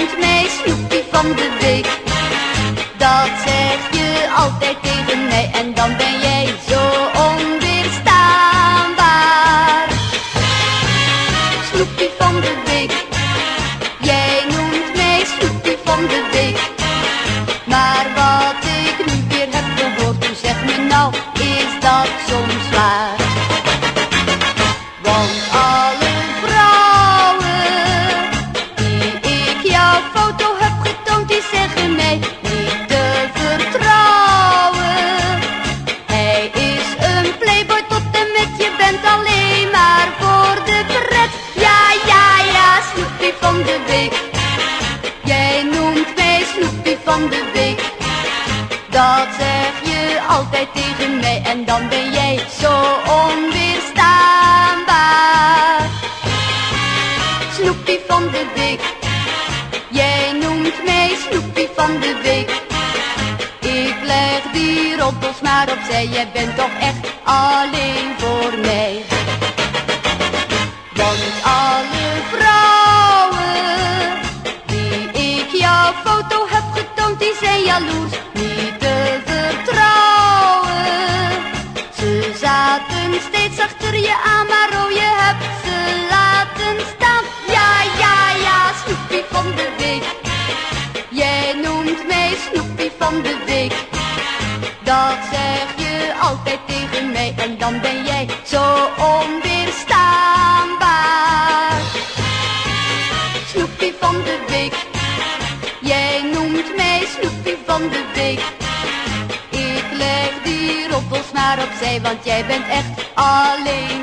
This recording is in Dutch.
niet mijn snoepje van de week. Dat zeg je altijd tegen van de week. Dat zeg je altijd tegen mij en dan ben jij zo onweerstaanbaar. Snoepie van de week, jij noemt mij Snoepie van de week. Ik leg die roddels maar opzij, jij bent toch echt alleen voor mij. Achter je aan, maar oh je hebt ze laten staan. Ja, ja, ja, Snoepie van de week. Jij noemt mij Snoepie van de week. Dat zeg je altijd tegen mij en dan ben jij zo onweerstaanbaar. Snoepie van de week, jij noemt mij Snoepie van de week. Roddels maar opzij, want jij bent echt alleen